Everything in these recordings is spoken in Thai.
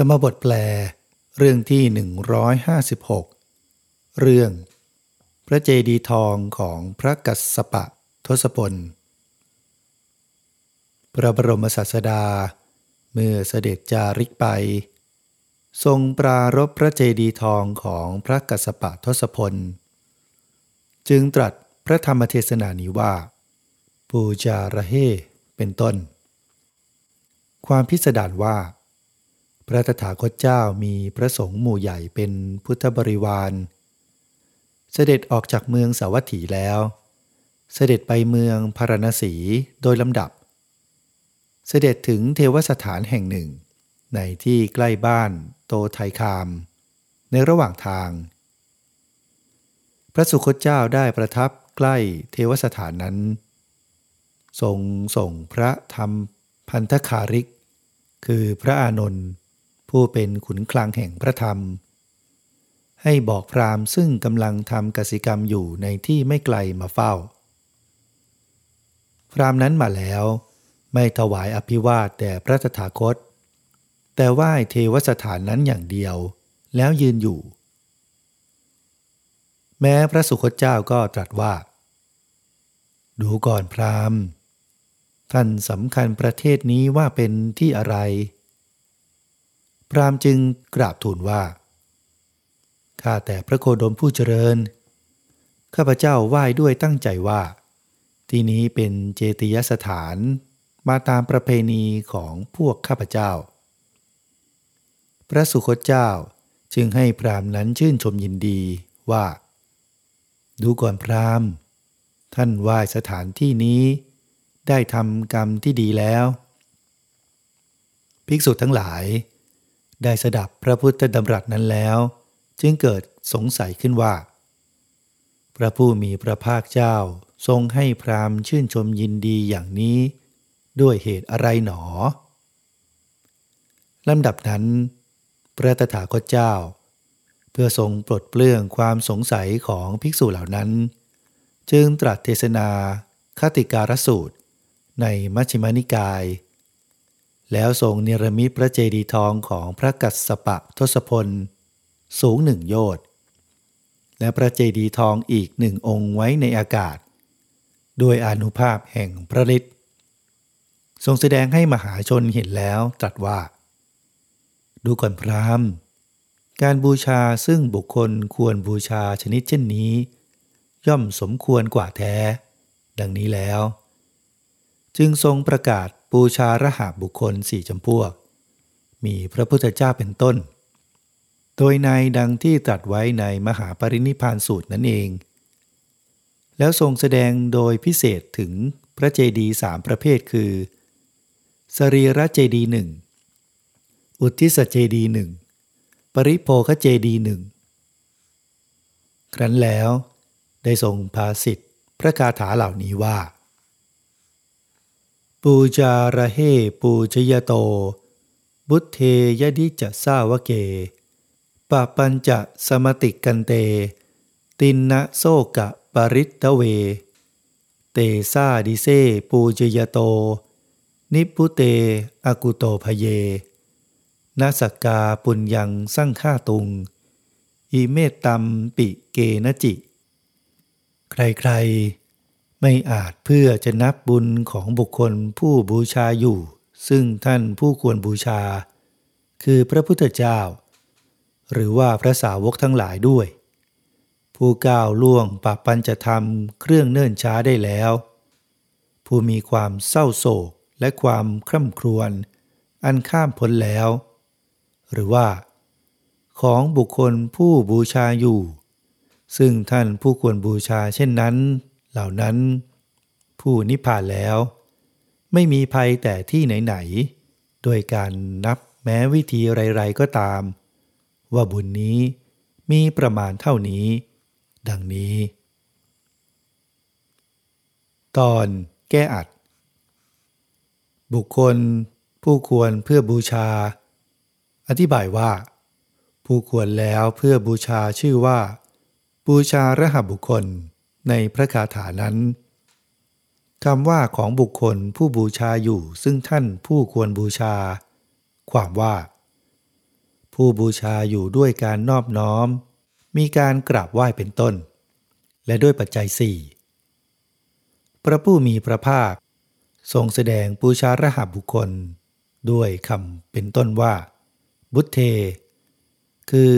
ธรรมบทแปล เรื่องที่ 156 เรื่อง พระเจดีย์ทองของพระกัสสปะทศพล พระบรมศาสดา เมื่อเสด็จจาริกไป ทรงปรารบพระเจดีย์ทองของพระกัสสปะทศพล จึงตรัสพระธรรมเทศนานี้ว่า ปูจาระเฮเป็นต้น ความพิสดารว่า พระตถาคตเจ้ามีพระสงฆ์หมู่ใหญ่เป็นพุทธบริวาร เสด็จออกจากเมืองสาวัตถีแล้ว เสด็จไปเมืองพารณสีโดยลำดับ เสด็จถึงเทวสถานแห่งหนึ่ง ในที่ใกล้บ้านโตไทคาม ในระหว่างทาง พระสุคตเจ้าได้ประทับใกล้เทวสถานนั้น ทรงส่งพระธรรมพันธคาริก คือพระอานนท์ ผู้เป็นขุนคลังแห่งพระธรรม ให้บอกพราหมณ์ซึ่งกำลังทำกสิกรรมอยู่ในที่ไม่ไกลมาเฝ้า พราหมณ์นั้นมาแล้ว ไม่ถวายอภิวาทแด่พระตถาคต แต่ไหว้เทวสถานนั้นอย่างเดียว แล้วยืนอยู่ แม้พระสุคตเจ้าก็ตรัสว่า ดูก่อนพราหมณ์ท่านสำคัญประเทศนี้ว่าเป็นที่อะไร พราหมณ์จึงกราบทูลว่า ข้าแต่พระโคดมผู้เจริญ ข้าพเจ้าไหว้ด้วยตั้งใจว่า ที่นี้เป็นเจติยสถานมาตามประเพณีของพวกข้าพเจ้า พระสุคตเจ้าจึงให้พราหมณ์นั้นชื่นชมยินดีว่า ดูก่อนพราหมณ์ ท่านไหว้สถานที่นี้ได้ทำกรรมที่ดีแล้ว ภิกษุทั้งหลาย ได้สดับพระพุทธดำรัสนั้นแล้ว จึงเกิดสงสัยขึ้นว่า พระผู้มีพระภาคเจ้าทรงให้พราหมณ์ชื่นชมยินดีอย่างนี้ ด้วยเหตุอะไรหนอลำดับนั้น พระตถาคตเจ้า เพื่อทรงปลดเปลื้องความสงสัยของภิกษุเหล่านั้น จึงตรัสเทศนาคติการสูตร ในมัชฌิมานิกาย แล้วทรงเนรมิตพระเจดีย์ทองของพระกัสสปะทศพล สูงหนึ่งโยชน์และพระเจดีย์ทองอีกหนึ่งองค์ไว้ในอากาศ ด้วยอนุภาพแห่งพระฤทธิ์ทรงแสดงให้มหาชนเห็นแล้วตรัสว่า ดูก่อนพราหมณ์ การบูชาซึ่งบุคคลควรบูชาชนิดเช่นนี้ ย่อมสมควรกว่าแท้ ดังนี้แล้ว จึงทรงประกาศ บูชาระหาบุคคลสี่จำพวก มีพระพุทธเจ้าเป็นต้น โดยในดังที่ตรัสไว้ในมหาปรินิพานสูตรนั่นเอง แล้วทรงแสดงโดยพิเศษถึงพระเจดีย์สามประเภทคือ สรีระเจดีย์หนึ่งอุทิศเจดีย์หนึ่งปริโภคเจดีย์หนึ่งครั้นแล้วได้ทรงภาสิทธิ์พระคาถาเหล่านี้ว่า ปูจาระเฮปูชยโต บุตเทยดิจะสาวเกปะปัญจะสมติกันเต ตินนะโซกะปริตเว เตซาดิเซปูจยโต นิพุเตอกุโตภเยนาสกกาปุญญังสั่งฆ่าตุง อิเมตตัมปิเกนจิ ใครๆ ไม่อาจเพื่อจะนับบุญของบุคคลผู้บูชาอยู่ ซึ่งท่านผู้ควรบูชา คือพระพุทธเจ้า หรือว่าพระสาวกทั้งหลายด้วย ผู้ก้าวล่วงปะปัญจะทำเครื่องเนิ่นช้าได้แล้ว ผู้มีความเศร้าโศกและความคร่ำครวญ อันข้ามพ้นแล้ว หรือว่า ของบุคคลผู้บูชาอยู่ ซึ่งท่านผู้ควรบูชาเช่นนั้น เหล่านั้น ผู้นิพพานแล้ว ไม่มีภัยแต่ที่ไหนๆโดยการนับแม้วิธีไรๆก็ตาม ว่าบุญนี้มีประมาณเท่านี้ ดังนี้ ตอนแก้อัด บุคคลผู้ควรเพื่อบูชา อธิบายว่า ผู้ควรแล้วเพื่อบูชาชื่อว่า บูชาระหบุคคล ในพระคาถานั้นคำว่าของบุคคลผู้บูชาอยู่ซึ่งท่านผู้ควรบูชา ความว่า ผู้บูชาอยู่ด้วยการนอบน้อม มีการกราบไหว้เป็นต้น และด้วยปัจจัยสี่พระผู้มีพระภาค ทรงแสดงบูชาระหับบุคคล ด้วยคำเป็นต้นว่า บุตเท คือ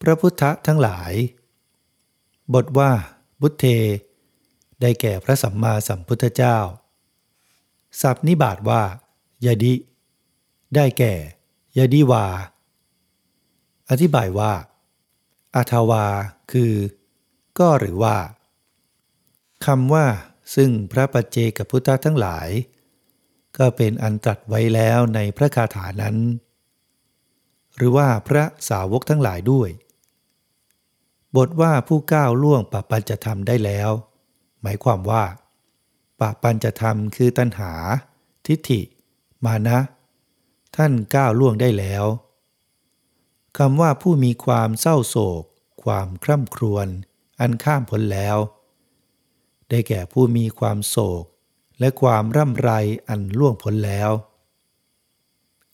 พระพุทธทั้งหลาย บทว่า บุตเท ได้แก่พระสัมมาสัมพุทธเจ้าสับนิบาตว่ายดิ ได้แก่ยดิวา อธิบายว่าอาทาวา คือ ก็หรือว่าคำว่า ซึ่งพระปัจเจกพุทธทั้งหลาย ก็เป็นอันตรัสไว้แล้วในพระคาถานั้น หรือว่าพระสาวกทั้งหลายด้วย บทว่าผู้ก้าวล่วงปะปัญจะทำได้แล้ว หมายความว่าปะปัญจะทำคือตัณหา ทิฏฐิ มานะ ท่านก้าวล่วงได้แล้วคำว่าผู้มีความเศร้าโศก ความคร่ำครวญอันข้ามพ้นแล้ว ได้แก่ผู้มีความโศก และความร่ำไรอันล่วงพ้นแล้ว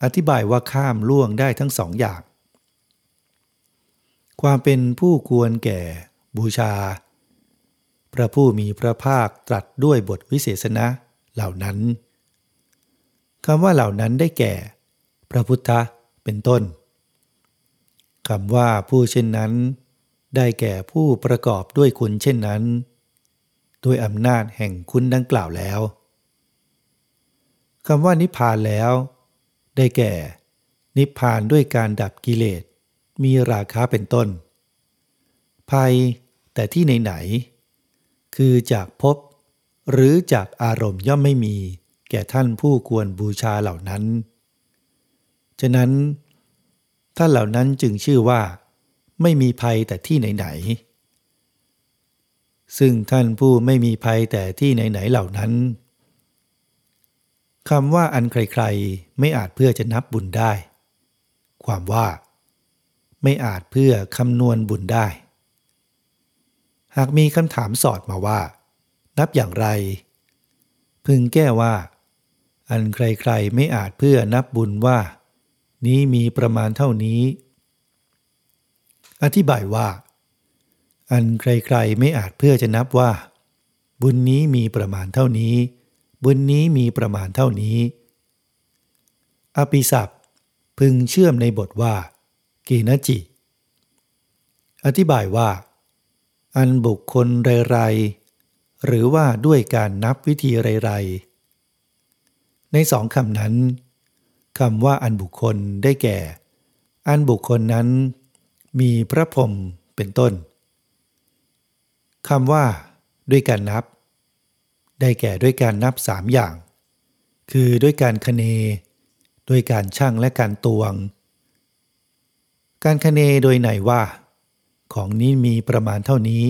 อธิบายว่าข้ามล่วงได้ทั้งสองอย่าง ความเป็นผู้ควรแก่บูชา พระผู้มีพระภาคตรัสด้วยบทวิเศษณะเหล่านั้นคำว่าเหล่านั้นได้แก่ พระพุทธเป็นต้นคำว่าผู้เช่นนั้น ได้แก่ผู้ประกอบด้วยคุณเช่นนั้นด้วยอำนาจแห่งคุณดังกล่าวแล้วคำว่านิพพานแล้ว ได้แก่ นิพพานด้วยการดับกิเลส มีราคาเป็นต้น ภัยแต่ที่ไหนๆคือจากพบ หรือจากอารมณ์ย่อมไม่มี แก่ท่านผู้ควรบูชาเหล่านั้น ฉะนั้น ท่านเหล่านั้นจึงชื่อว่า ไม่มีภัยแต่ที่ไหนๆซึ่งท่านผู้ไม่มีภัยแต่ที่ไหนๆเหล่านั้นคำว่าอันใครๆไม่อาจเพื่อจะนับบุญได้ ความว่า ไม่อาจเพื่อคำนวณบุญได้ หากมีคำถามสอดมาว่า นับอย่างไร พึงแก้ว่า อันใครๆไม่อาจเพื่อนับบุญว่า นี้มีประมาณเท่านี้ อธิบายว่า อันใครๆไม่อาจเพื่อจะนับว่า บุญนี้มีประมาณเท่านี้ บุญนี้มีประมาณเท่านี้ อภิสัพพึงเชื่อมในบทว่า กีนจิ อธิบายว่า อันบุคคลไรๆหรือว่าด้วยการนับวิธีไรๆในสองคำนั้นคำว่าอันบุคคลได้แก่ อันบุคคลนั้น มีพระพรหมเป็นต้นคำว่าด้วยการนับ ได้แก่ด้วยการนับสามอย่าง คือด้วยการคเน ด้วยการช่างและการตวง การคเนโดยไหนว่า ของนี้มีประมาณเท่านี้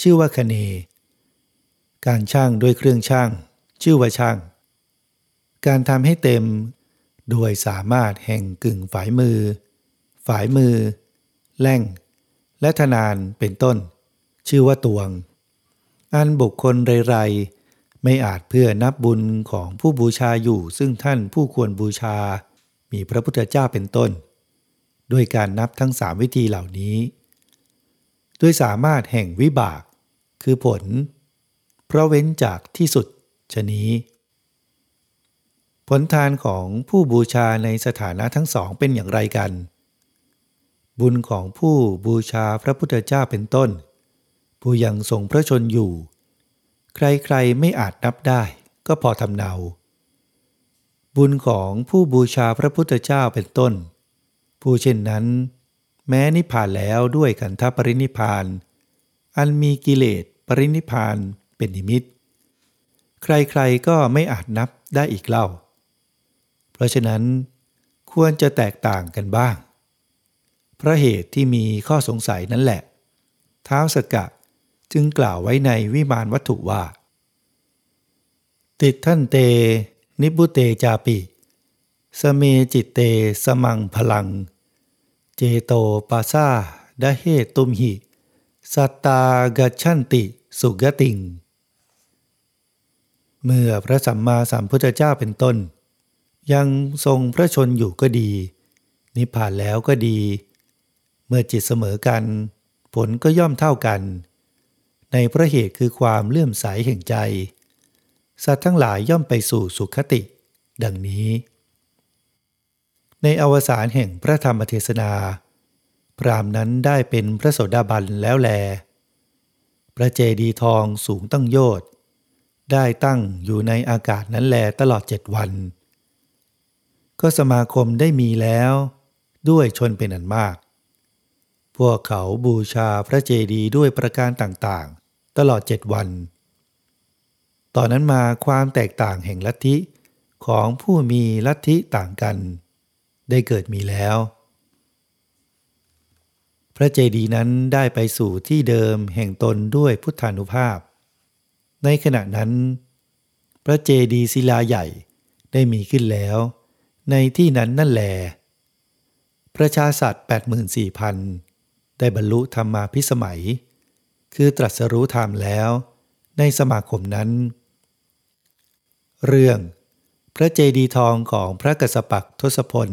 ชื่อว่าคเน การช่างด้วยเครื่องช่าง ชื่อว่าช่าง การทำให้เต็ม โดยสามารถแห่งกึ่งฝ่ายมือ ฝ่ายมือ แล่ง และทนานเป็นต้น ชื่อว่าตวง อันบุคคลไรๆไม่อาจเพื่อนับบุญของผู้บูชาอยู่ซึ่งท่านผู้ควรบูชา มีพระพุทธเจ้าเป็นต้น ด้วยการนับทั้งสามวิธีเหล่านี้ ด้วยสามารถแห่งวิบาก คือผล เพราะเว้นจากที่สุดชนี้ ผลทานของผู้บูชาในสถานะทั้งสองเป็นอย่างไรกัน บุญของผู้บูชาพระพุทธเจ้าเป็นต้น ผู้ยังทรงพระชนอยู่ ใครๆไม่อาจนับได้ก็พอทำเนาบุญของผู้บูชาพระพุทธเจ้าเป็นต้น ผู้เช่นนั้น แม้นิพพานแล้วด้วยกันทปรินิพาน อันมีกิเลสปรินิพานเป็นนิมิต ใครๆก็ไม่อาจนับได้อีกเล่า เพราะฉะนั้นควรจะแตกต่างกันบ้าง พระเหตุที่มีข้อสงสัยนั่นแหละ ท้าวสกะจึงกล่าวไว้ในวิมานวัตถุว่า ติฏฐันเต นิพพุเตจาปิ สะเมจิตเต สะมัง ผะลัง เจโตปะสาทะเหตุมหิ สัตตา คัจฉันติสุคะติง เมื่อพระสัมมาสัมพุทธเจ้าเป็นต้น ยังทรงพระชนม์อยู่ก็ดี นิพพานแล้วก็ดี เมื่อจิตเสมอกัน ผลก็ย่อมเท่ากัน ในพระเหตุคือความเลื่อมใสแห่งใจ สัตว์ทั้งหลายย่อมไปสู่สุขติ ดังนี้ ในอวสานแห่งพระธรรมเทศนา พรามนั้นได้เป็นพระโสดาบันแล้วแล พระเจดีทองสูงตั้งโยชน์ได้ตั้งอยู่ในอากาศนั้นแลตลอดเจ็ดวัน ก็สมาคมได้มีแล้ว ด้วยชนเป็นอันมาก พวกเขาบูชาพระเจดีย์ด้วยประการต่างๆ ตลอดเจ็ดวัน ตอนนั้นมาความแตกต่างแห่งลัทธิของผู้มีลัทธิต่างกัน ได้เกิดมีแล้ว พระเจดีย์นั้นได้ไปสู่ที่เดิมแห่งตนด้วยพุทธานุภาพ ในขณะนั้น พระเจดีย์ศิลาใหญ่ได้มีขึ้นแล้ว ในที่นั้นนั่นแลประชาสัตว์84,000 ได้บรรลุธรรมาพิสมัย คือตรัสรู้ธรรมแล้ว ในสมาคมนั้น เรื่องพระเจดีย์ทองของพระกสปักทศพล